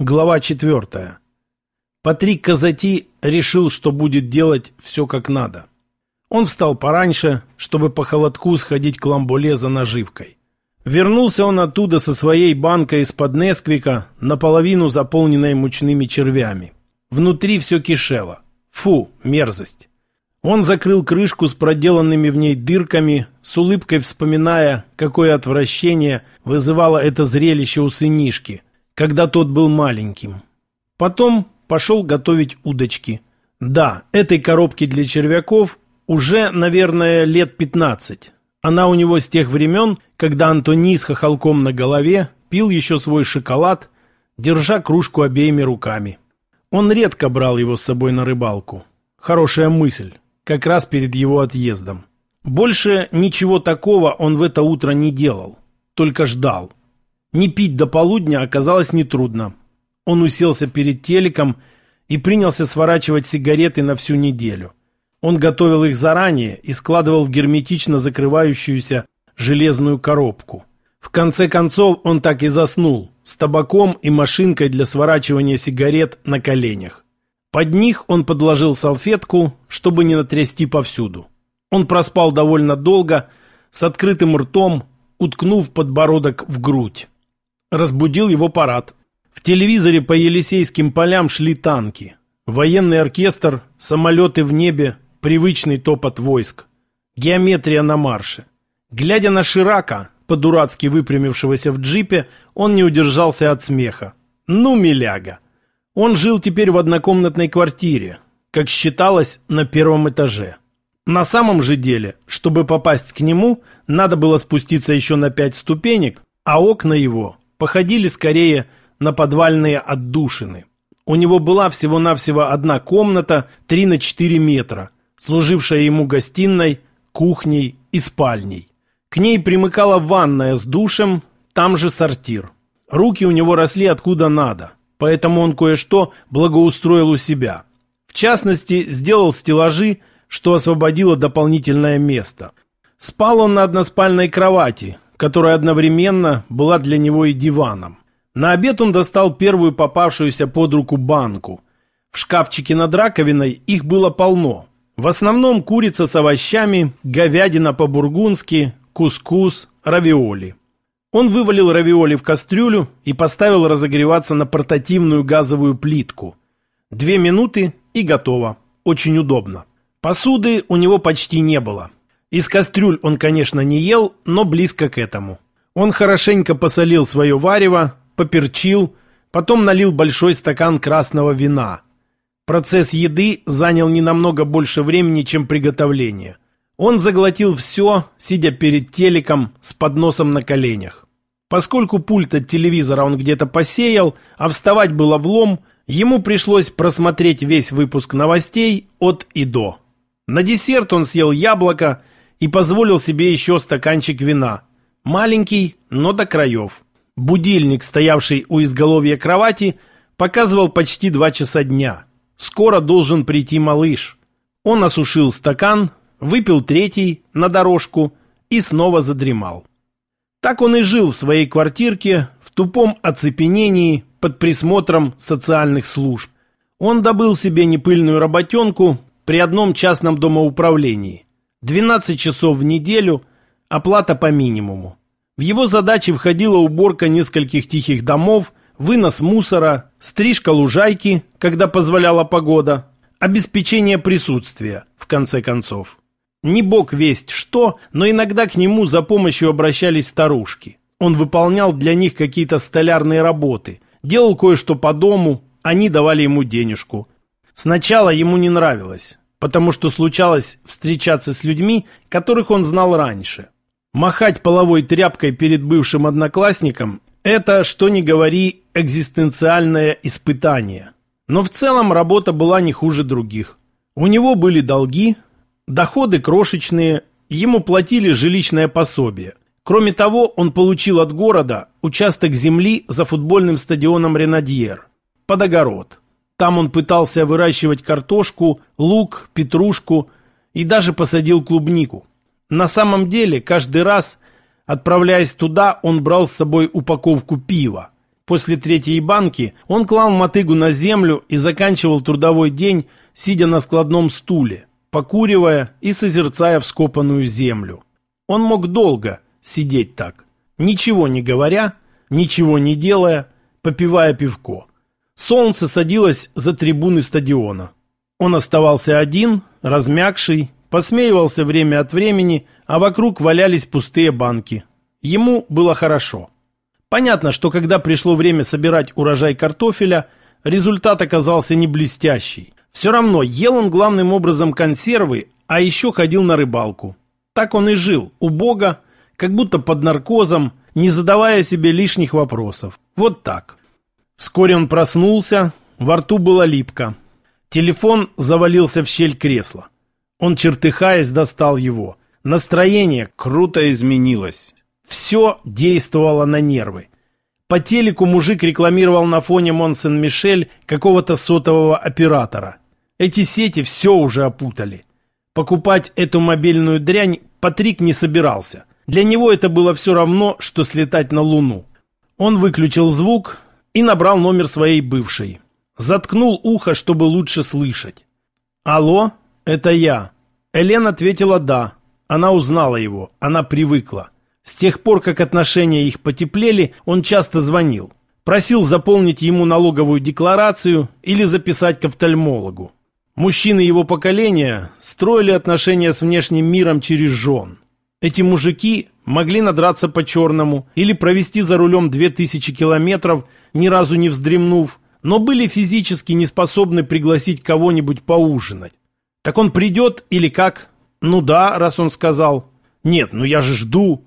Глава четвертая. Патрик Казати решил, что будет делать все как надо. Он встал пораньше, чтобы по холодку сходить к ламбуле за наживкой. Вернулся он оттуда со своей банкой из-под Несквика, наполовину заполненной мучными червями. Внутри все кишело. Фу, мерзость. Он закрыл крышку с проделанными в ней дырками, с улыбкой вспоминая, какое отвращение вызывало это зрелище у сынишки – когда тот был маленьким. Потом пошел готовить удочки. Да, этой коробке для червяков уже, наверное, лет 15. Она у него с тех времен, когда Антони с хохолком на голове пил еще свой шоколад, держа кружку обеими руками. Он редко брал его с собой на рыбалку. Хорошая мысль, как раз перед его отъездом. Больше ничего такого он в это утро не делал, только ждал. Не пить до полудня оказалось нетрудно. Он уселся перед телеком и принялся сворачивать сигареты на всю неделю. Он готовил их заранее и складывал в герметично закрывающуюся железную коробку. В конце концов он так и заснул, с табаком и машинкой для сворачивания сигарет на коленях. Под них он подложил салфетку, чтобы не натрясти повсюду. Он проспал довольно долго, с открытым ртом, уткнув подбородок в грудь разбудил его парад. В телевизоре по Елисейским полям шли танки. Военный оркестр, самолеты в небе, привычный топот войск. Геометрия на марше. Глядя на Ширака, по-дурацки выпрямившегося в джипе, он не удержался от смеха. Ну, миляга. Он жил теперь в однокомнатной квартире, как считалось, на первом этаже. На самом же деле, чтобы попасть к нему, надо было спуститься еще на пять ступенек, а окна его походили скорее на подвальные отдушины. У него была всего-навсего одна комната 3 на 4 метра, служившая ему гостиной, кухней и спальней. К ней примыкала ванная с душем, там же сортир. Руки у него росли откуда надо, поэтому он кое-что благоустроил у себя. В частности, сделал стеллажи, что освободило дополнительное место. Спал он на односпальной кровати, которая одновременно была для него и диваном. На обед он достал первую попавшуюся под руку банку. В шкафчике над раковиной их было полно. В основном курица с овощами, говядина по-бургундски, кускус, равиоли. Он вывалил равиоли в кастрюлю и поставил разогреваться на портативную газовую плитку. Две минуты и готово. Очень удобно. Посуды у него почти не было. Из кастрюль он, конечно, не ел, но близко к этому. Он хорошенько посолил свое варево, поперчил, потом налил большой стакан красного вина. Процесс еды занял не намного больше времени, чем приготовление. Он заглотил все, сидя перед телеком с подносом на коленях. Поскольку пульт от телевизора он где-то посеял, а вставать было влом, ему пришлось просмотреть весь выпуск новостей от и до. На десерт он съел яблоко и позволил себе еще стаканчик вина. Маленький, но до краев. Будильник, стоявший у изголовья кровати, показывал почти два часа дня. Скоро должен прийти малыш. Он осушил стакан, выпил третий на дорожку и снова задремал. Так он и жил в своей квартирке в тупом оцепенении под присмотром социальных служб. Он добыл себе непыльную работенку при одном частном домоуправлении. 12 часов в неделю, оплата по минимуму. В его задачи входила уборка нескольких тихих домов, вынос мусора, стрижка лужайки, когда позволяла погода, обеспечение присутствия, в конце концов. Не бог весть что, но иногда к нему за помощью обращались старушки. Он выполнял для них какие-то столярные работы, делал кое-что по дому, они давали ему денежку. Сначала ему не нравилось потому что случалось встречаться с людьми, которых он знал раньше. Махать половой тряпкой перед бывшим одноклассником – это, что ни говори, экзистенциальное испытание. Но в целом работа была не хуже других. У него были долги, доходы крошечные, ему платили жилищное пособие. Кроме того, он получил от города участок земли за футбольным стадионом «Ренадьер» под огород – там он пытался выращивать картошку, лук, петрушку и даже посадил клубнику. На самом деле, каждый раз, отправляясь туда, он брал с собой упаковку пива. После третьей банки он клал мотыгу на землю и заканчивал трудовой день, сидя на складном стуле, покуривая и созерцая вскопанную землю. Он мог долго сидеть так, ничего не говоря, ничего не делая, попивая пивко. Солнце садилось за трибуны стадиона. Он оставался один, размягший, посмеивался время от времени, а вокруг валялись пустые банки. Ему было хорошо. Понятно, что когда пришло время собирать урожай картофеля, результат оказался не блестящий. Все равно ел он главным образом консервы, а еще ходил на рыбалку. Так он и жил, убого, как будто под наркозом, не задавая себе лишних вопросов. Вот так. Вскоре он проснулся, во рту было липко. Телефон завалился в щель кресла. Он, чертыхаясь, достал его. Настроение круто изменилось. Все действовало на нервы. По телеку мужик рекламировал на фоне Монсен-Мишель какого-то сотового оператора. Эти сети все уже опутали. Покупать эту мобильную дрянь Патрик не собирался. Для него это было все равно, что слетать на Луну. Он выключил звук и набрал номер своей бывшей. Заткнул ухо, чтобы лучше слышать. «Алло, это я». Элен ответила «да». Она узнала его, она привыкла. С тех пор, как отношения их потеплели, он часто звонил. Просил заполнить ему налоговую декларацию или записать к офтальмологу. Мужчины его поколения строили отношения с внешним миром через жен. Эти мужики могли надраться по-черному или провести за рулем 2000 километров, ни разу не вздремнув, но были физически не способны пригласить кого-нибудь поужинать. Так он придет или как? Ну да, раз он сказал. Нет, ну я же жду.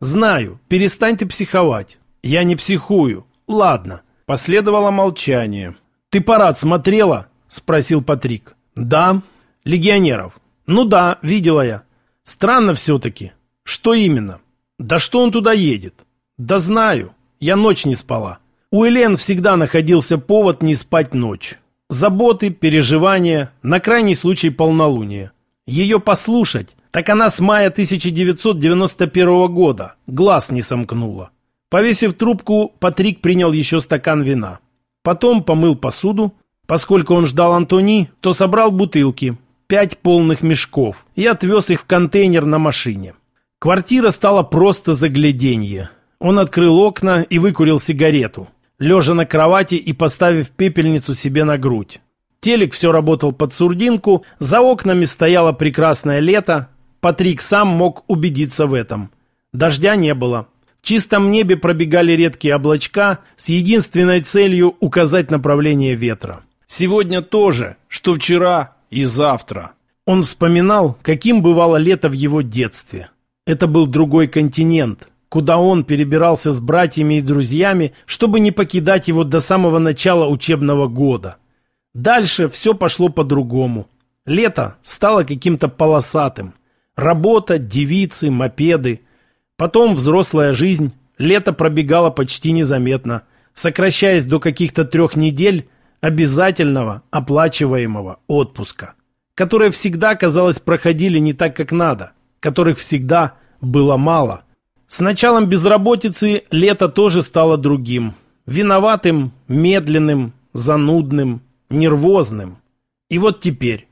Знаю, перестань ты психовать. Я не психую. Ладно. Последовало молчание. Ты парад смотрела? Спросил Патрик. Да. Легионеров. Ну да, видела я. Странно все-таки. Что именно? Да что он туда едет? Да знаю. Я ночь не спала. У Элен всегда находился повод не спать ночь. Заботы, переживания, на крайний случай полнолуния. Ее послушать, так она с мая 1991 года глаз не сомкнула. Повесив трубку, Патрик принял еще стакан вина. Потом помыл посуду. Поскольку он ждал Антони, то собрал бутылки, пять полных мешков, и отвез их в контейнер на машине. Квартира стала просто загляденье. Он открыл окна и выкурил сигарету, лежа на кровати и поставив пепельницу себе на грудь. Телек все работал под сурдинку, за окнами стояло прекрасное лето, Патрик сам мог убедиться в этом. Дождя не было. В чистом небе пробегали редкие облачка с единственной целью указать направление ветра. Сегодня тоже, что вчера и завтра. Он вспоминал, каким бывало лето в его детстве. Это был другой континент, куда он перебирался с братьями и друзьями, чтобы не покидать его до самого начала учебного года. Дальше все пошло по-другому. Лето стало каким-то полосатым. Работа, девицы, мопеды. Потом взрослая жизнь. Лето пробегало почти незаметно, сокращаясь до каких-то трех недель обязательного оплачиваемого отпуска, которые всегда, казалось, проходили не так, как надо, которых всегда было мало. С началом безработицы лето тоже стало другим. Виноватым, медленным, занудным, нервозным. И вот теперь.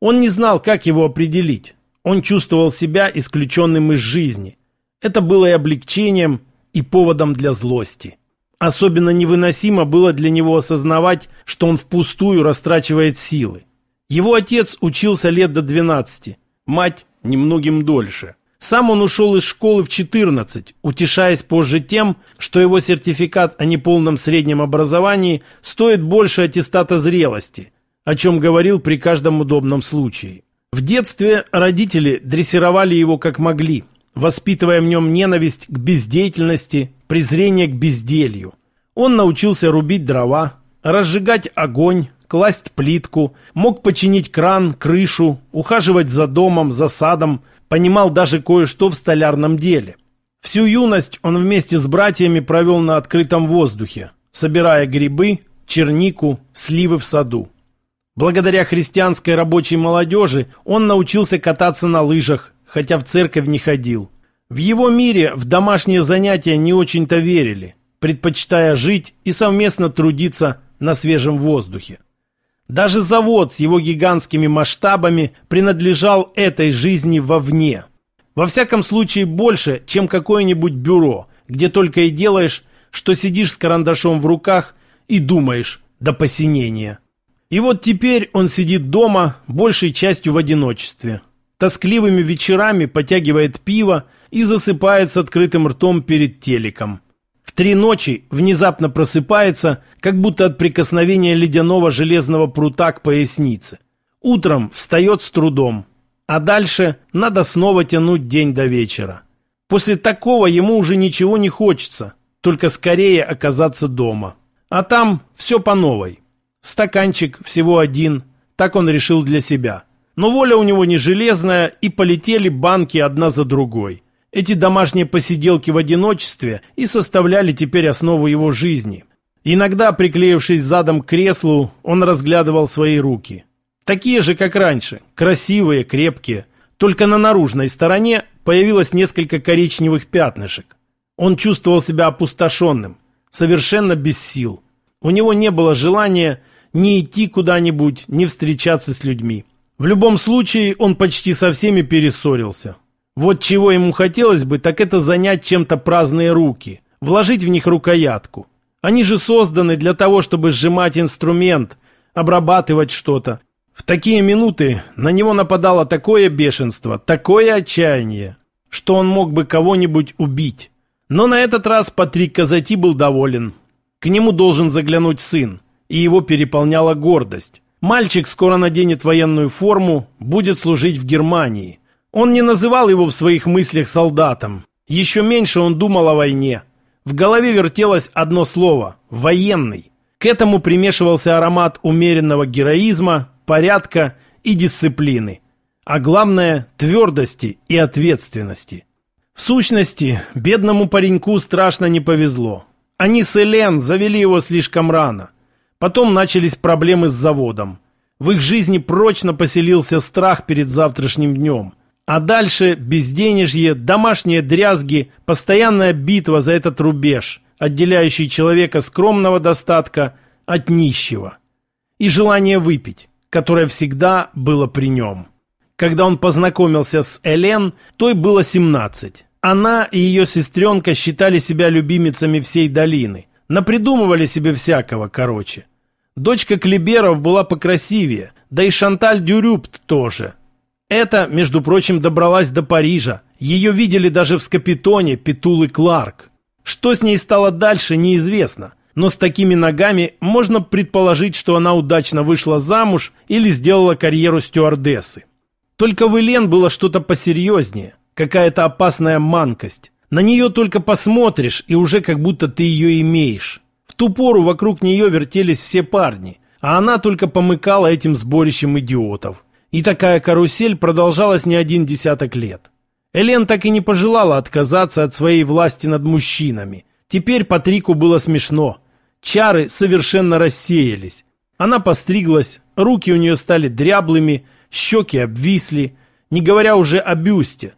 Он не знал, как его определить. Он чувствовал себя исключенным из жизни. Это было и облегчением, и поводом для злости. Особенно невыносимо было для него осознавать, что он впустую растрачивает силы. Его отец учился лет до 12, мать немногим дольше. Сам он ушел из школы в 14, утешаясь позже тем, что его сертификат о неполном среднем образовании стоит больше аттестата зрелости, о чем говорил при каждом удобном случае. В детстве родители дрессировали его как могли, воспитывая в нем ненависть к бездеятельности, презрение к безделью. Он научился рубить дрова, разжигать огонь, класть плитку, мог починить кран, крышу, ухаживать за домом, за садом, понимал даже кое-что в столярном деле. Всю юность он вместе с братьями провел на открытом воздухе, собирая грибы, чернику, сливы в саду. Благодаря христианской рабочей молодежи он научился кататься на лыжах, хотя в церковь не ходил. В его мире в домашние занятия не очень-то верили. предпочитая жить и совместно трудиться на свежем воздухе. Даже завод с его гигантскими масштабами принадлежал этой жизни вовне. Во всяком случае больше, чем какое-нибудь бюро, где только и делаешь, что сидишь с карандашом в руках и думаешь до посинения. И вот теперь он сидит дома, большей частью в одиночестве. Тоскливыми вечерами потягивает пиво и засыпает с открытым ртом перед телеком. Три ночи внезапно просыпается, как будто от прикосновения ледяного железного прута к пояснице. Утром встает с трудом, а дальше надо снова тянуть день до вечера. После такого ему уже ничего не хочется, только скорее оказаться дома. А там все по новой. Стаканчик всего один, так он решил для себя. Но воля у него не железная, и полетели банки одна за другой. Эти домашние посиделки в одиночестве и составляли теперь основу его жизни. Иногда, приклеившись задом к креслу, он разглядывал свои руки. Такие же, как раньше, красивые, крепкие. Только на наружной стороне появилось несколько коричневых пятнышек. Он чувствовал себя опустошенным, совершенно без сил. У него не было желания ни идти куда-нибудь, ни встречаться с людьми. В любом случае, он почти со всеми перессорился. Вот чего ему хотелось бы, так это занять чем-то праздные руки, вложить в них рукоятку. Они же созданы для того, чтобы сжимать инструмент, обрабатывать что-то. В такие минуты на него нападало такое бешенство, такое отчаяние, что он мог бы кого-нибудь убить. Но на этот раз Патрик Казати был доволен. К нему должен заглянуть сын, и его переполняла гордость. Мальчик скоро наденет военную форму, будет служить в Германии. Он не называл его в своих мыслях солдатом. Еще меньше он думал о войне. В голове вертелось одно слово – «военный». К этому примешивался аромат умеренного героизма, порядка и дисциплины. А главное – твердости и ответственности. В сущности, бедному пареньку страшно не повезло. Они с Элен завели его слишком рано. Потом начались проблемы с заводом. В их жизни прочно поселился страх перед завтрашним днем – а дальше безденежье, домашние дрязги, постоянная битва за этот рубеж, отделяющий человека скромного достатка от нищего. И желание выпить, которое всегда было при нем. Когда он познакомился с Элен, той было 17. Она и ее сестренка считали себя любимицами всей долины. Напридумывали себе всякого, короче. Дочка Клиберов была покрасивее, да и Шанталь Дюрюпт тоже – это, между прочим, добралась до Парижа. Ее видели даже в Скапитоне Петулы Кларк. Что с ней стало дальше, неизвестно. Но с такими ногами можно предположить, что она удачно вышла замуж или сделала карьеру стюардессы. Только в Элен было что-то посерьезнее, какая-то опасная манкость. На нее только посмотришь, и уже как будто ты ее имеешь. В ту пору вокруг нее вертелись все парни, а она только помыкала этим сборищем идиотов. И такая карусель продолжалась не один десяток лет. Элен так и не пожелала отказаться от своей власти над мужчинами. Теперь Патрику было смешно. Чары совершенно рассеялись. Она постриглась, руки у нее стали дряблыми, щеки обвисли, не говоря уже о бюсте.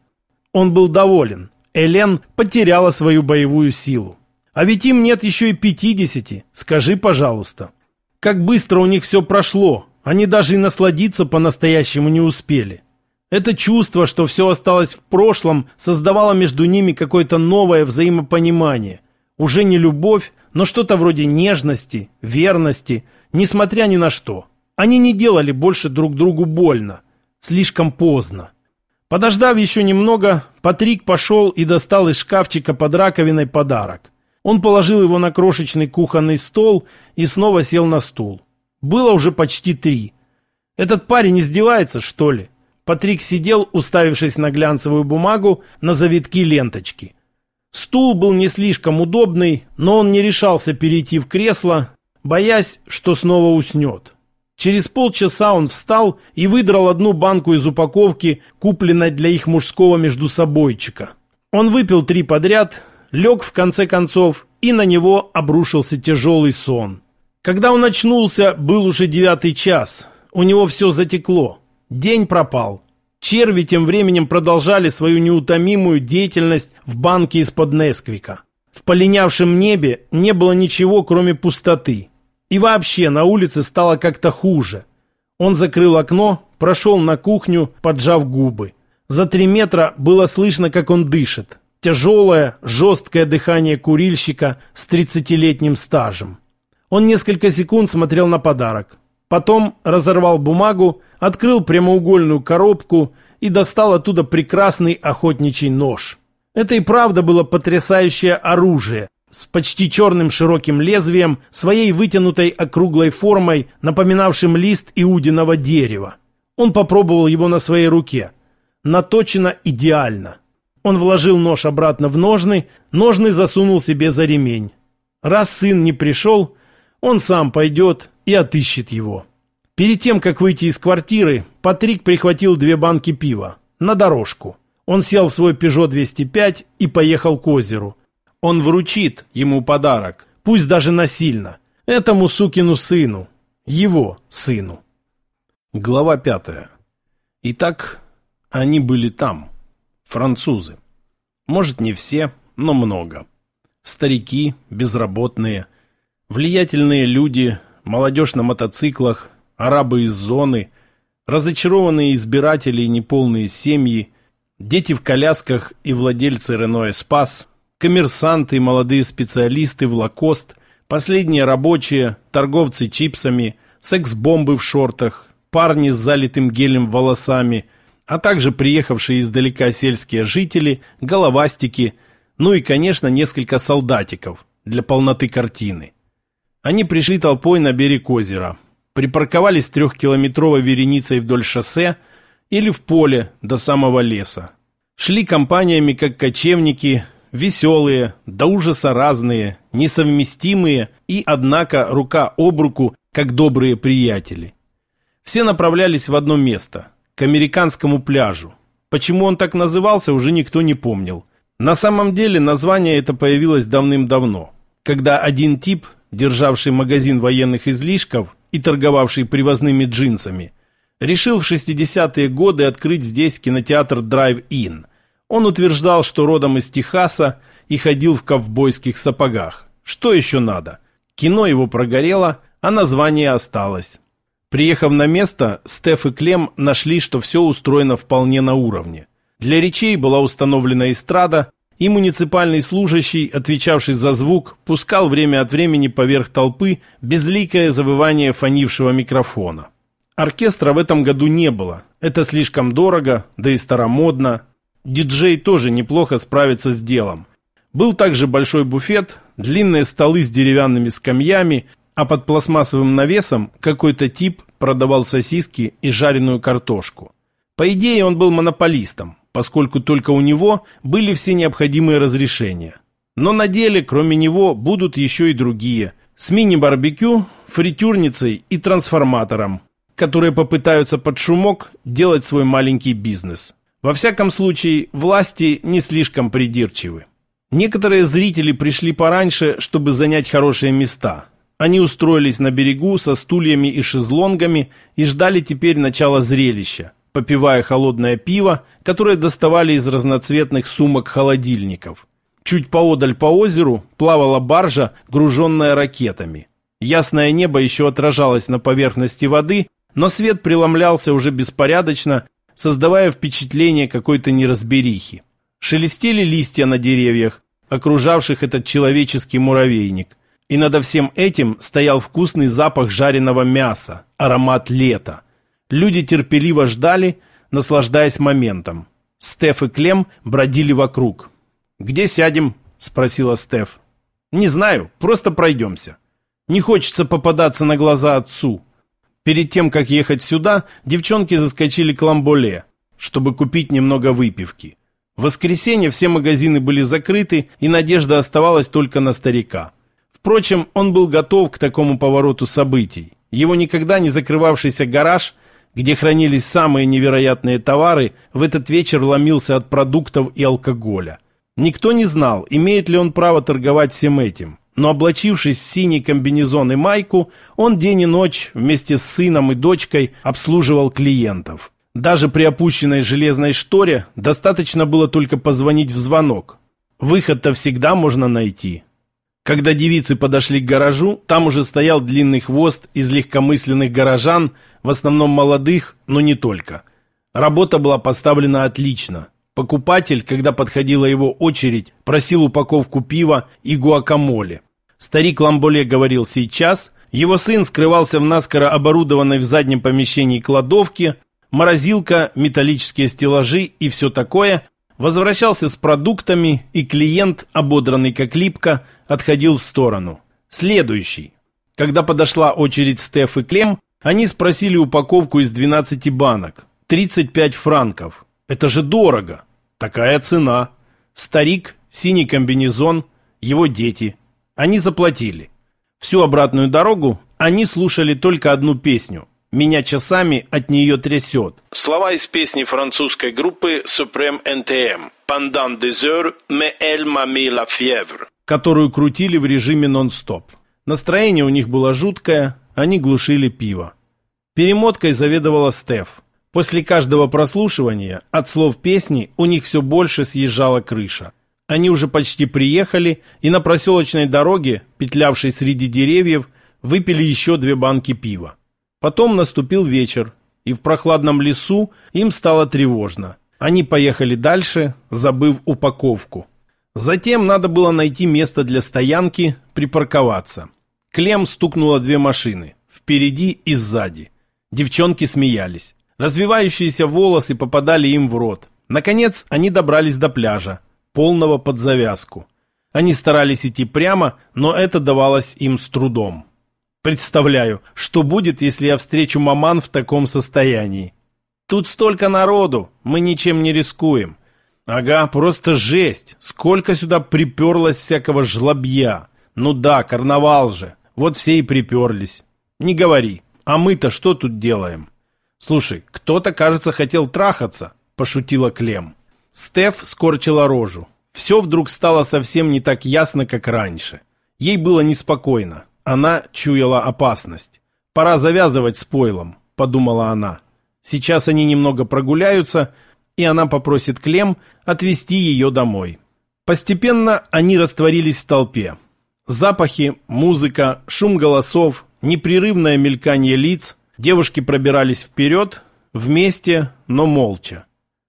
Он был доволен. Элен потеряла свою боевую силу. А ведь им нет еще и пятидесяти, скажи, пожалуйста. Как быстро у них все прошло, они даже и насладиться по-настоящему не успели. Это чувство, что все осталось в прошлом, создавало между ними какое-то новое взаимопонимание. Уже не любовь, но что-то вроде нежности, верности, несмотря ни на что. Они не делали больше друг другу больно. Слишком поздно. Подождав еще немного, Патрик пошел и достал из шкафчика под раковиной подарок. Он положил его на крошечный кухонный стол и снова сел на стул. Было уже почти три. Этот парень издевается, что ли? Патрик сидел, уставившись на глянцевую бумагу, на завитки ленточки. Стул был не слишком удобный, но он не решался перейти в кресло, боясь, что снова уснет. Через полчаса он встал и выдрал одну банку из упаковки, купленной для их мужского междусобойчика. Он выпил три подряд, лег в конце концов, и на него обрушился тяжелый сон. Когда он очнулся, был уже девятый час. У него все затекло. День пропал. Черви тем временем продолжали свою неутомимую деятельность в банке из-под Несквика. В полинявшем небе не было ничего, кроме пустоты. И вообще на улице стало как-то хуже. Он закрыл окно, прошел на кухню, поджав губы. За три метра было слышно, как он дышит. Тяжелое, жесткое дыхание курильщика с тридцатилетним стажем. Он несколько секунд смотрел на подарок. Потом разорвал бумагу, открыл прямоугольную коробку и достал оттуда прекрасный охотничий нож. Это и правда было потрясающее оружие, с почти черным широким лезвием, своей вытянутой округлой формой, напоминавшим лист иудиного дерева. Он попробовал его на своей руке. Наточено идеально. Он вложил нож обратно в ножны, ножны засунул себе за ремень. Раз сын не пришел, он сам пойдет и отыщет его. Перед тем, как выйти из квартиры, Патрик прихватил две банки пива на дорожку. Он сел в свой Peugeot 205 и поехал к озеру. Он вручит ему подарок, пусть даже насильно. Этому сукину сыну. Его сыну. Глава пятая. Итак, они были там. Французы. Может, не все, но много. Старики, безработные, влиятельные люди, молодежь на мотоциклах, арабы из зоны, разочарованные избиратели и неполные семьи, дети в колясках и владельцы Рено Спас, коммерсанты и молодые специалисты в Лакост, последние рабочие, торговцы чипсами, секс-бомбы в шортах, парни с залитым гелем волосами – а также приехавшие издалека сельские жители, головастики, ну и, конечно, несколько солдатиков для полноты картины. Они пришли толпой на берег озера, припарковались трехкилометровой вереницей вдоль шоссе или в поле до самого леса. Шли компаниями, как кочевники, веселые, до ужаса разные, несовместимые и, однако, рука об руку, как добрые приятели. Все направлялись в одно место – к американскому пляжу. Почему он так назывался, уже никто не помнил. На самом деле название это появилось давным-давно, когда один тип, державший магазин военных излишков и торговавший привозными джинсами, решил в 60-е годы открыть здесь кинотеатр Drive-In. Он утверждал, что родом из Техаса и ходил в ковбойских сапогах. Что еще надо? Кино его прогорело, а название осталось. Приехав на место, Стеф и Клем нашли, что все устроено вполне на уровне. Для речей была установлена эстрада, и муниципальный служащий, отвечавший за звук, пускал время от времени поверх толпы безликое завывание фонившего микрофона. Оркестра в этом году не было. Это слишком дорого, да и старомодно. Диджей тоже неплохо справится с делом. Был также большой буфет, длинные столы с деревянными скамьями а под пластмассовым навесом какой-то тип продавал сосиски и жареную картошку. По идее, он был монополистом, поскольку только у него были все необходимые разрешения. Но на деле, кроме него, будут еще и другие, с мини-барбекю, фритюрницей и трансформатором, которые попытаются под шумок делать свой маленький бизнес. Во всяком случае, власти не слишком придирчивы. Некоторые зрители пришли пораньше, чтобы занять хорошие места – они устроились на берегу со стульями и шезлонгами и ждали теперь начала зрелища, попивая холодное пиво, которое доставали из разноцветных сумок-холодильников. Чуть поодаль по озеру плавала баржа, груженная ракетами. Ясное небо еще отражалось на поверхности воды, но свет преломлялся уже беспорядочно, создавая впечатление какой-то неразберихи. Шелестели листья на деревьях, окружавших этот человеческий муравейник – и над всем этим стоял вкусный запах жареного мяса, аромат лета. Люди терпеливо ждали, наслаждаясь моментом. Стеф и Клем бродили вокруг. «Где сядем?» – спросила Стеф. «Не знаю, просто пройдемся. Не хочется попадаться на глаза отцу». Перед тем, как ехать сюда, девчонки заскочили к Ламболе, чтобы купить немного выпивки. В воскресенье все магазины были закрыты, и надежда оставалась только на старика. Впрочем, он был готов к такому повороту событий. Его никогда не закрывавшийся гараж, где хранились самые невероятные товары, в этот вечер ломился от продуктов и алкоголя. Никто не знал, имеет ли он право торговать всем этим. Но облачившись в синий комбинезон и майку, он день и ночь вместе с сыном и дочкой обслуживал клиентов. Даже при опущенной железной шторе достаточно было только позвонить в звонок. Выход-то всегда можно найти. Когда девицы подошли к гаражу, там уже стоял длинный хвост из легкомысленных горожан, в основном молодых, но не только. Работа была поставлена отлично. Покупатель, когда подходила его очередь, просил упаковку пива и гуакамоле. Старик Ламболе говорил «сейчас», его сын скрывался в наскоро оборудованной в заднем помещении кладовке, морозилка, металлические стеллажи и все такое, возвращался с продуктами, и клиент, ободранный как липко, отходил в сторону. Следующий. Когда подошла очередь Стеф и Клем, они спросили упаковку из 12 банок. 35 франков. Это же дорого. Такая цена. Старик, синий комбинезон, его дети. Они заплатили. Всю обратную дорогу они слушали только одну песню. Меня часами от нее трясет. Слова из песни французской группы Supreme NTM «Pendant des heures, mais elle m'a mis la fièvre», которую крутили в режиме нон-стоп. Настроение у них было жуткое, они глушили пиво. Перемоткой заведовала Стеф. После каждого прослушивания от слов песни у них все больше съезжала крыша. Они уже почти приехали, и на проселочной дороге, петлявшей среди деревьев, выпили еще две банки пива. Потом наступил вечер, и в прохладном лесу им стало тревожно. Они поехали дальше, забыв упаковку. Затем надо было найти место для стоянки, припарковаться. Клем стукнула две машины, впереди и сзади. Девчонки смеялись. Развивающиеся волосы попадали им в рот. Наконец они добрались до пляжа полного под завязку. Они старались идти прямо, но это давалось им с трудом. Представляю, что будет, если я встречу маман в таком состоянии. Тут столько народу, мы ничем не рискуем. Ага, просто жесть. Сколько сюда приперлось всякого жлобья. Ну да, карнавал же. Вот все и приперлись. Не говори. А мы-то что тут делаем? Слушай, кто-то, кажется, хотел трахаться, пошутила Клем. Стеф скорчила рожу. Все вдруг стало совсем не так ясно, как раньше. Ей было неспокойно. Она чуяла опасность. «Пора завязывать с пойлом», — подумала она. «Сейчас они немного прогуляются, и она попросит Клем отвезти ее домой». Постепенно они растворились в толпе. Запахи, музыка, шум голосов, непрерывное мелькание лиц. Девушки пробирались вперед, вместе, но молча.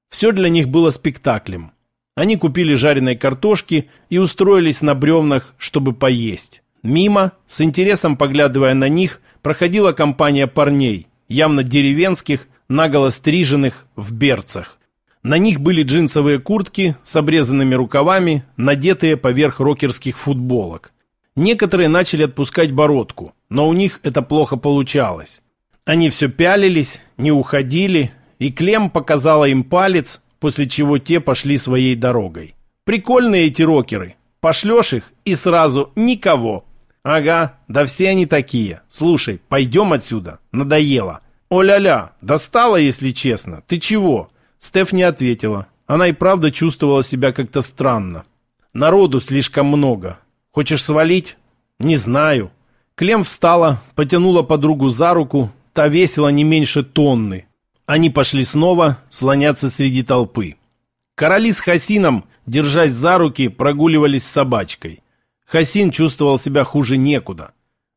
Все для них было спектаклем. Они купили жареной картошки и устроились на бревнах, чтобы поесть. Мимо, с интересом поглядывая на них, проходила компания парней, явно деревенских, наголо стриженных, в берцах. На них были джинсовые куртки с обрезанными рукавами, надетые поверх рокерских футболок. Некоторые начали отпускать бородку, но у них это плохо получалось. Они все пялились, не уходили, и Клем показала им палец, после чего те пошли своей дорогой. Прикольные эти рокеры. Пошлешь их и сразу никого. Ага, да все они такие. Слушай, пойдем отсюда. Надоело. О-ля-ля, достала, если честно. Ты чего? Стеф не ответила. Она и правда чувствовала себя как-то странно. Народу слишком много. Хочешь свалить? Не знаю. Клем встала, потянула подругу за руку. Та весила не меньше тонны. Они пошли снова слоняться среди толпы. Короли с Хасином, держась за руки, прогуливались с собачкой. Хасин чувствовал себя хуже некуда.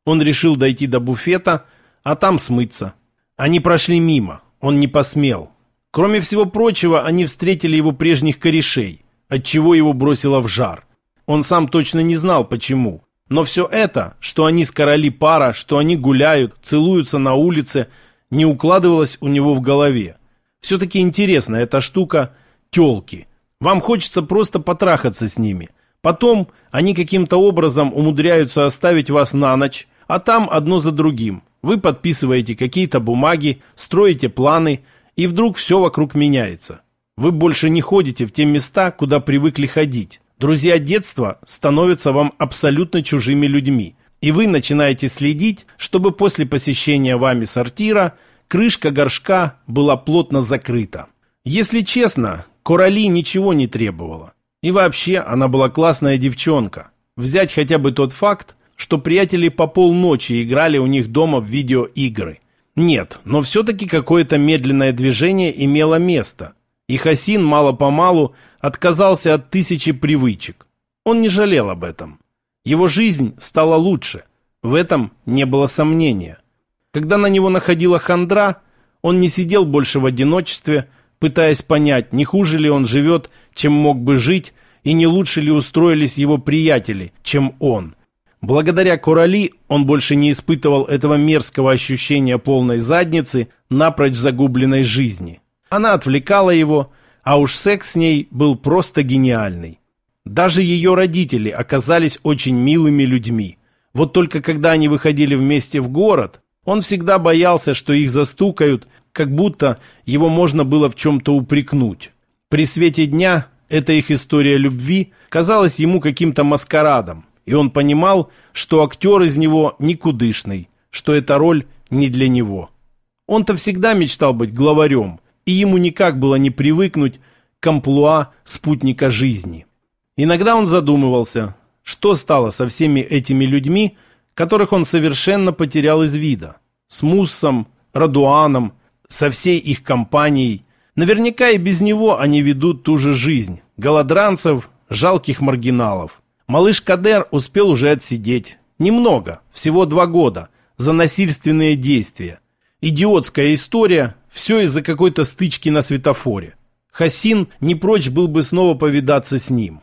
Он решил дойти до буфета, а там смыться. Они прошли мимо, он не посмел. Кроме всего прочего, они встретили его прежних корешей, отчего его бросило в жар. Он сам точно не знал, почему. Но все это, что они с короли пара, что они гуляют, целуются на улице – не укладывалось у него в голове. Все-таки интересно эта штука телки. Вам хочется просто потрахаться с ними. Потом они каким-то образом умудряются оставить вас на ночь, а там одно за другим. Вы подписываете какие-то бумаги, строите планы, и вдруг все вокруг меняется. Вы больше не ходите в те места, куда привыкли ходить. Друзья детства становятся вам абсолютно чужими людьми и вы начинаете следить, чтобы после посещения вами сортира крышка горшка была плотно закрыта. Если честно, Корали ничего не требовала. И вообще, она была классная девчонка. Взять хотя бы тот факт, что приятели по полночи играли у них дома в видеоигры. Нет, но все-таки какое-то медленное движение имело место. И Хасин мало-помалу отказался от тысячи привычек. Он не жалел об этом. Его жизнь стала лучше. В этом не было сомнения. Когда на него находила хандра, он не сидел больше в одиночестве, пытаясь понять, не хуже ли он живет, чем мог бы жить, и не лучше ли устроились его приятели, чем он. Благодаря Курали он больше не испытывал этого мерзкого ощущения полной задницы, напрочь загубленной жизни. Она отвлекала его, а уж секс с ней был просто гениальный. Даже ее родители оказались очень милыми людьми. Вот только когда они выходили вместе в город, он всегда боялся, что их застукают, как будто его можно было в чем-то упрекнуть. При свете дня эта их история любви казалась ему каким-то маскарадом, и он понимал, что актер из него никудышный, что эта роль не для него. Он-то всегда мечтал быть главарем, и ему никак было не привыкнуть к амплуа спутника жизни. Иногда он задумывался, что стало со всеми этими людьми, которых он совершенно потерял из вида. С Муссом, Радуаном, со всей их компанией – Наверняка и без него они ведут ту же жизнь. Голодранцев, жалких маргиналов. Малыш Кадер успел уже отсидеть. Немного, всего два года, за насильственные действия. Идиотская история, все из-за какой-то стычки на светофоре. Хасин не прочь был бы снова повидаться с ним.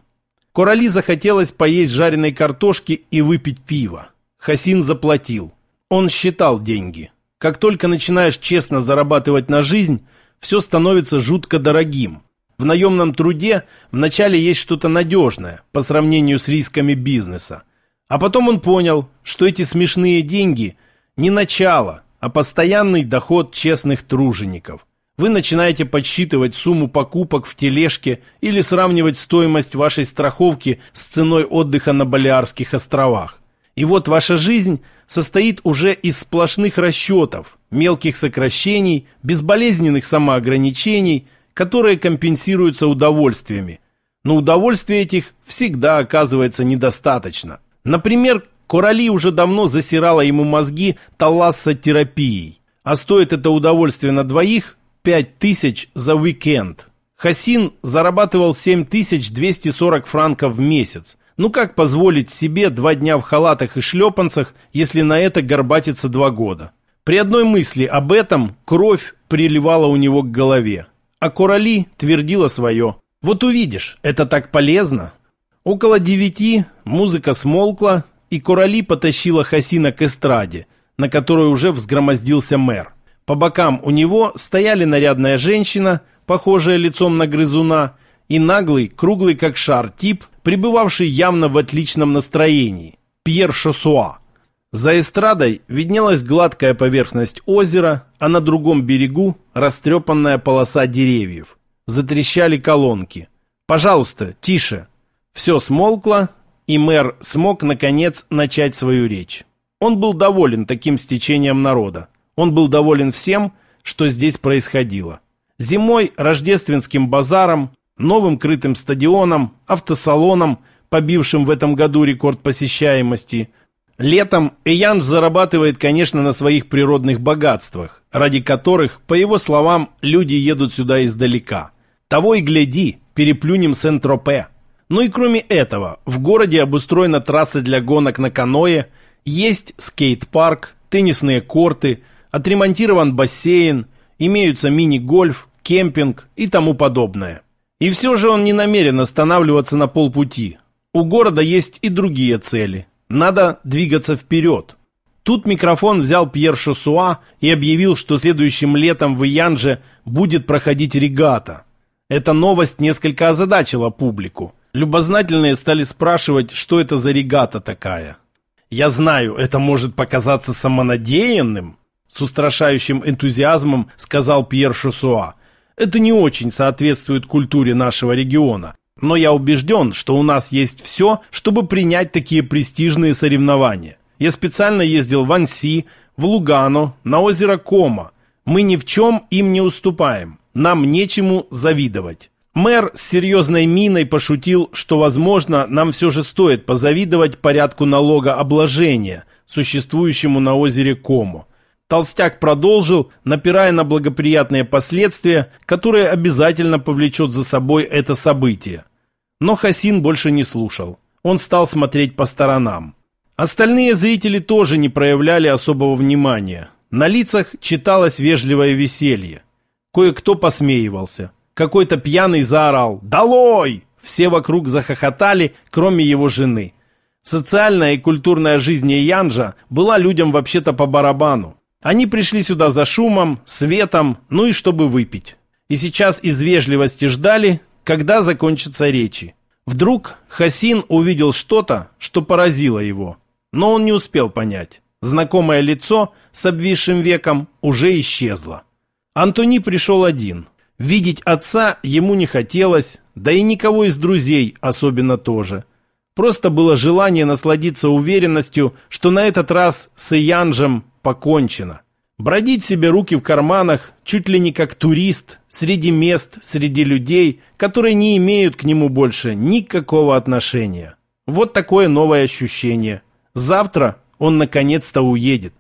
Корали захотелось поесть жареной картошки и выпить пиво. Хасин заплатил. Он считал деньги. Как только начинаешь честно зарабатывать на жизнь, все становится жутко дорогим. В наемном труде вначале есть что-то надежное по сравнению с рисками бизнеса. А потом он понял, что эти смешные деньги не начало, а постоянный доход честных тружеников. Вы начинаете подсчитывать сумму покупок в тележке или сравнивать стоимость вашей страховки с ценой отдыха на Балиарских островах. И вот ваша жизнь состоит уже из сплошных расчетов, мелких сокращений, безболезненных самоограничений, которые компенсируются удовольствиями. Но удовольствия этих всегда оказывается недостаточно. Например, Корали уже давно засирала ему мозги талассотерапией. А стоит это удовольствие на двоих 5000 за уикенд. Хасин зарабатывал 7240 франков в месяц. Ну как позволить себе два дня в халатах и шлепанцах, если на это горбатится два года? При одной мысли об этом кровь приливала у него к голове. А Корали твердила свое. «Вот увидишь, это так полезно». Около девяти музыка смолкла, и Корали потащила Хасина к эстраде, на которой уже взгромоздился мэр. По бокам у него стояли нарядная женщина, похожая лицом на грызуна, и наглый, круглый как шар тип, пребывавший явно в отличном настроении, Пьер Шосуа. За эстрадой виднелась гладкая поверхность озера, а на другом берегу растрепанная полоса деревьев. Затрещали колонки. «Пожалуйста, тише!» Все смолкло, и мэр смог, наконец, начать свою речь. Он был доволен таким стечением народа. Он был доволен всем, что здесь происходило. Зимой рождественским базаром, новым крытым стадионом, автосалоном, побившим в этом году рекорд посещаемости – Летом Эянж зарабатывает, конечно, на своих природных богатствах, ради которых, по его словам, люди едут сюда издалека. Того и гляди, переплюнем Сент-Тропе. Ну и кроме этого, в городе обустроена трасса для гонок на каное, есть скейт-парк, теннисные корты, отремонтирован бассейн, имеются мини-гольф, кемпинг и тому подобное. И все же он не намерен останавливаться на полпути. У города есть и другие цели – надо двигаться вперед. Тут микрофон взял Пьер Шосуа и объявил, что следующим летом в Янже будет проходить регата. Эта новость несколько озадачила публику. Любознательные стали спрашивать, что это за регата такая. «Я знаю, это может показаться самонадеянным», с устрашающим энтузиазмом сказал Пьер Шосуа. «Это не очень соответствует культуре нашего региона. Но я убежден, что у нас есть все, чтобы принять такие престижные соревнования. Я специально ездил в Анси, в Лугано, на озеро Кома. Мы ни в чем им не уступаем. Нам нечему завидовать. Мэр с серьезной миной пошутил, что, возможно, нам все же стоит позавидовать порядку налогообложения, существующему на озере Комо. Толстяк продолжил, напирая на благоприятные последствия, которые обязательно повлечет за собой это событие. Но Хасин больше не слушал. Он стал смотреть по сторонам. Остальные зрители тоже не проявляли особого внимания. На лицах читалось вежливое веселье. Кое-кто посмеивался. Какой-то пьяный заорал «Долой!». Все вокруг захохотали, кроме его жены. Социальная и культурная жизнь Янжа была людям вообще-то по барабану. Они пришли сюда за шумом, светом, ну и чтобы выпить. И сейчас из вежливости ждали, когда закончатся речи. Вдруг Хасин увидел что-то, что поразило его. Но он не успел понять. Знакомое лицо с обвисшим веком уже исчезло. Антони пришел один. Видеть отца ему не хотелось, да и никого из друзей особенно тоже. Просто было желание насладиться уверенностью, что на этот раз с Янжем покончено. Бродить себе руки в карманах, чуть ли не как турист, среди мест, среди людей, которые не имеют к нему больше никакого отношения. Вот такое новое ощущение. Завтра он наконец-то уедет.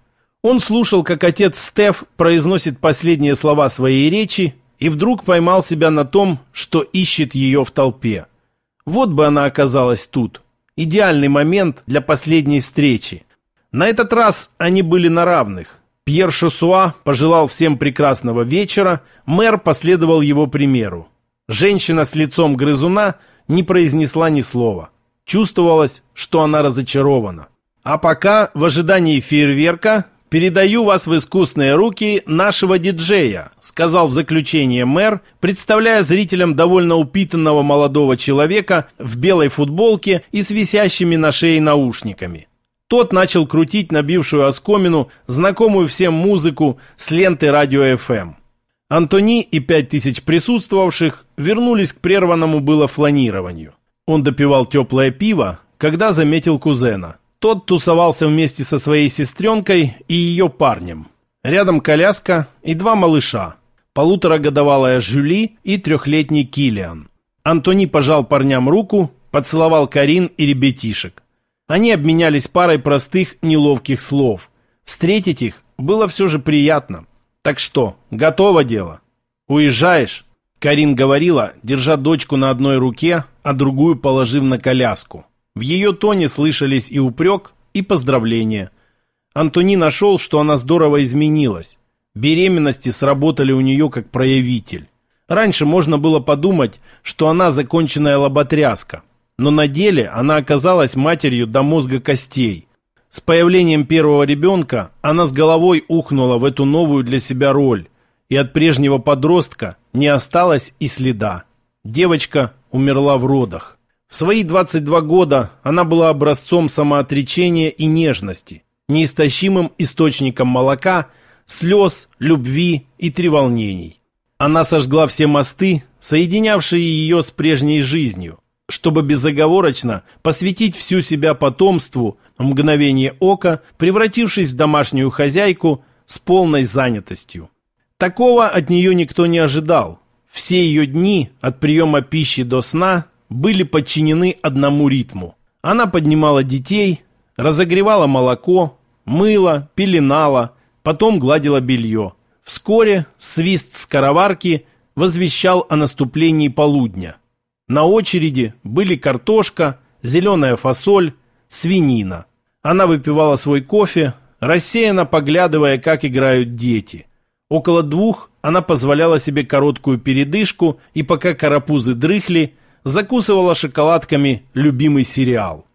Он слушал, как отец Стеф произносит последние слова своей речи, и вдруг поймал себя на том, что ищет ее в толпе. Вот бы она оказалась тут. Идеальный момент для последней встречи. На этот раз они были на равных. Пьер Шосуа пожелал всем прекрасного вечера, мэр последовал его примеру. Женщина с лицом грызуна не произнесла ни слова. Чувствовалось, что она разочарована. А пока, в ожидании фейерверка, передаю вас в искусные руки нашего диджея, сказал в заключение мэр, представляя зрителям довольно упитанного молодого человека в белой футболке и с висящими на шее наушниками. Тот начал крутить набившую оскомину знакомую всем музыку с ленты радио FM. Антони и пять тысяч присутствовавших вернулись к прерванному было фланированию. Он допивал теплое пиво, когда заметил кузена. Тот тусовался вместе со своей сестренкой и ее парнем. Рядом коляска и два малыша. Полуторагодовалая Жюли и трехлетний Килиан. Антони пожал парням руку, поцеловал Карин и ребятишек. Они обменялись парой простых, неловких слов. Встретить их было все же приятно. Так что, готово дело? Уезжаешь? Карин говорила, держа дочку на одной руке, а другую положив на коляску. В ее тоне слышались и упрек, и поздравления. Антони нашел, что она здорово изменилась. Беременности сработали у нее как проявитель. Раньше можно было подумать, что она законченная лоботряска но на деле она оказалась матерью до мозга костей. С появлением первого ребенка она с головой ухнула в эту новую для себя роль, и от прежнего подростка не осталось и следа. Девочка умерла в родах. В свои 22 года она была образцом самоотречения и нежности, неистощимым источником молока, слез, любви и треволнений. Она сожгла все мосты, соединявшие ее с прежней жизнью – чтобы безоговорочно посвятить всю себя потомству, мгновение ока, превратившись в домашнюю хозяйку с полной занятостью. Такого от нее никто не ожидал. Все ее дни, от приема пищи до сна, были подчинены одному ритму. Она поднимала детей, разогревала молоко, мыла, пеленала, потом гладила белье. Вскоре свист скороварки возвещал о наступлении полудня. На очереди были картошка, зеленая фасоль, свинина. Она выпивала свой кофе, рассеянно поглядывая, как играют дети. Около двух она позволяла себе короткую передышку и пока карапузы дрыхли, закусывала шоколадками любимый сериал.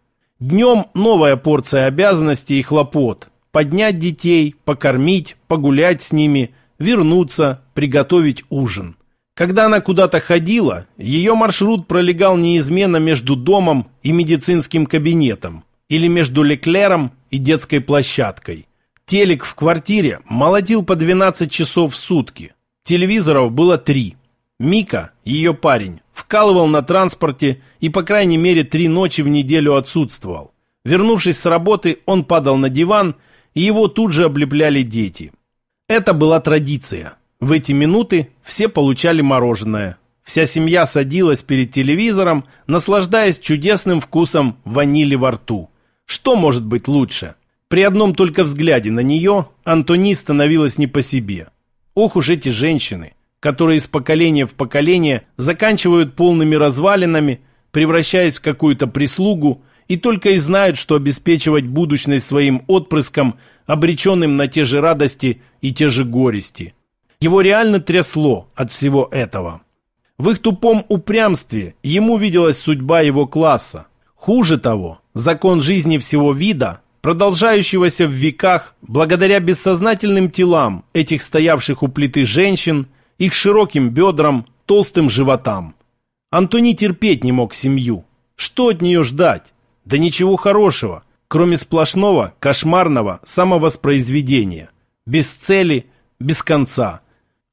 Днем новая порция обязанностей и хлопот. Поднять детей, покормить, погулять с ними, вернуться, приготовить ужин. Когда она куда-то ходила, ее маршрут пролегал неизменно между домом и медицинским кабинетом или между Леклером и детской площадкой. Телек в квартире молотил по 12 часов в сутки. Телевизоров было три. Мика, ее парень, вкалывал на транспорте и по крайней мере три ночи в неделю отсутствовал. Вернувшись с работы, он падал на диван, и его тут же облепляли дети. Это была традиция – в эти минуты все получали мороженое. Вся семья садилась перед телевизором, наслаждаясь чудесным вкусом ванили во рту. Что может быть лучше? При одном только взгляде на нее Антони становилась не по себе. Ох уж эти женщины, которые из поколения в поколение заканчивают полными развалинами, превращаясь в какую-то прислугу, и только и знают, что обеспечивать будущность своим отпрыскам, обреченным на те же радости и те же горести. Его реально трясло от всего этого. В их тупом упрямстве ему виделась судьба его класса. Хуже того, закон жизни всего вида, продолжающегося в веках благодаря бессознательным телам этих стоявших у плиты женщин, их широким бедрам, толстым животам. Антони терпеть не мог семью. Что от нее ждать? Да ничего хорошего, кроме сплошного, кошмарного самовоспроизведения. Без цели, без конца.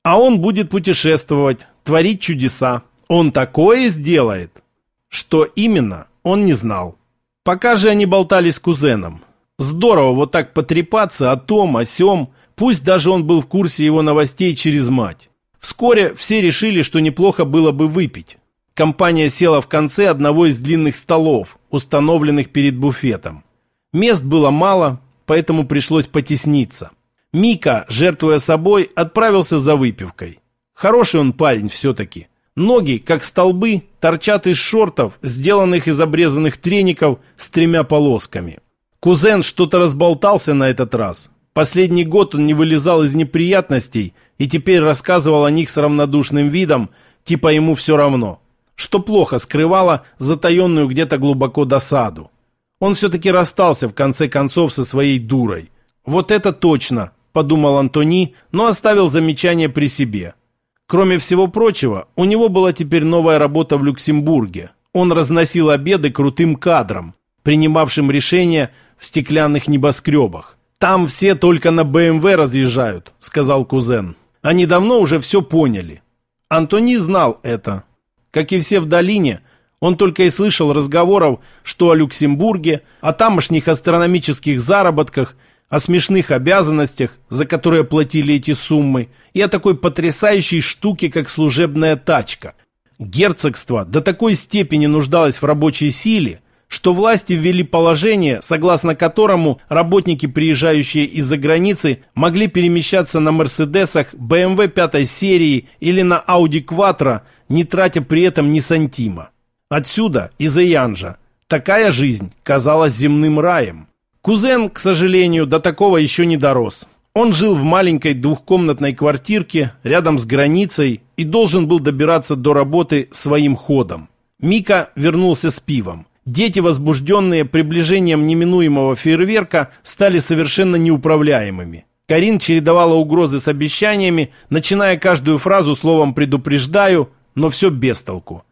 А он будет путешествовать, творить чудеса. Он такое сделает. Что именно, он не знал. Пока же они болтали с кузеном. Здорово вот так потрепаться о том, о сём, пусть даже он был в курсе его новостей через мать. Вскоре все решили, что неплохо было бы выпить. Компания села в конце одного из длинных столов, установленных перед буфетом. Мест было мало, поэтому пришлось потесниться. Мика, жертвуя собой, отправился за выпивкой. Хороший он парень все-таки. Ноги, как столбы, торчат из шортов, сделанных из обрезанных треников с тремя полосками. Кузен что-то разболтался на этот раз. Последний год он не вылезал из неприятностей и теперь рассказывал о них с равнодушным видом, типа ему все равно что плохо скрывало затаенную где-то глубоко досаду. Он все-таки расстался в конце концов со своей дурой. «Вот это точно!» – подумал Антони, но оставил замечание при себе. Кроме всего прочего, у него была теперь новая работа в Люксембурге. Он разносил обеды крутым кадрам, принимавшим решения в стеклянных небоскребах. «Там все только на БМВ разъезжают», – сказал кузен. «Они давно уже все поняли». Антони знал это, как и все в долине, он только и слышал разговоров, что о Люксембурге, о тамошних астрономических заработках, о смешных обязанностях, за которые платили эти суммы, и о такой потрясающей штуке, как служебная тачка. Герцогство до такой степени нуждалось в рабочей силе, что власти ввели положение, согласно которому работники, приезжающие из-за границы, могли перемещаться на «Мерседесах», BMW 5 серии или на Audi Quattro, не тратя при этом ни сантима. Отсюда, из-за Янжа, такая жизнь казалась земным раем. Кузен, к сожалению, до такого еще не дорос. Он жил в маленькой двухкомнатной квартирке рядом с границей и должен был добираться до работы своим ходом. Мика вернулся с пивом. Дети, возбужденные приближением неминуемого фейерверка, стали совершенно неуправляемыми. Карин чередовала угрозы с обещаниями, начиная каждую фразу словом «предупреждаю», но все без толку.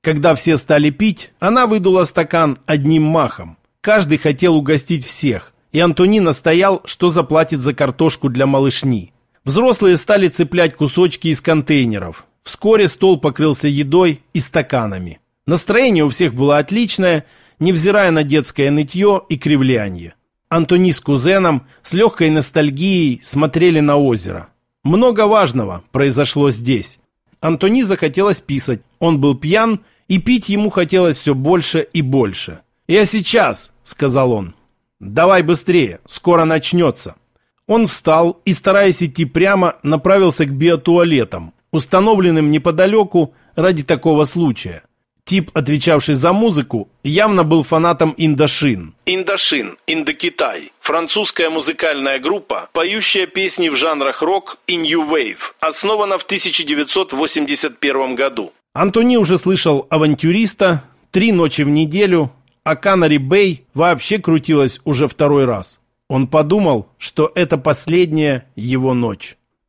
Когда все стали пить, она выдула стакан одним махом. Каждый хотел угостить всех, и Антони настоял, что заплатит за картошку для малышни. Взрослые стали цеплять кусочки из контейнеров. Вскоре стол покрылся едой и стаканами. Настроение у всех было отличное, невзирая на детское нытье и кривляние. Антони с кузеном с легкой ностальгией смотрели на озеро. Много важного произошло здесь. Антони захотелось писать, он был пьян, и пить ему хотелось все больше и больше. «Я сейчас», — сказал он. «Давай быстрее, скоро начнется». Он встал и, стараясь идти прямо, направился к биотуалетам, установленным неподалеку ради такого случая. Тип, отвечавший за музыку, явно был фанатом Индошин. Индошин, Индокитай. Французская музыкальная группа, поющая песни в жанрах рок и New Wave. Основана в 1981 году. Антони уже слышал «Авантюриста», «Три ночи в неделю», а «Канари Бэй» вообще крутилась уже второй раз. Он подумал, что это последняя его ночь.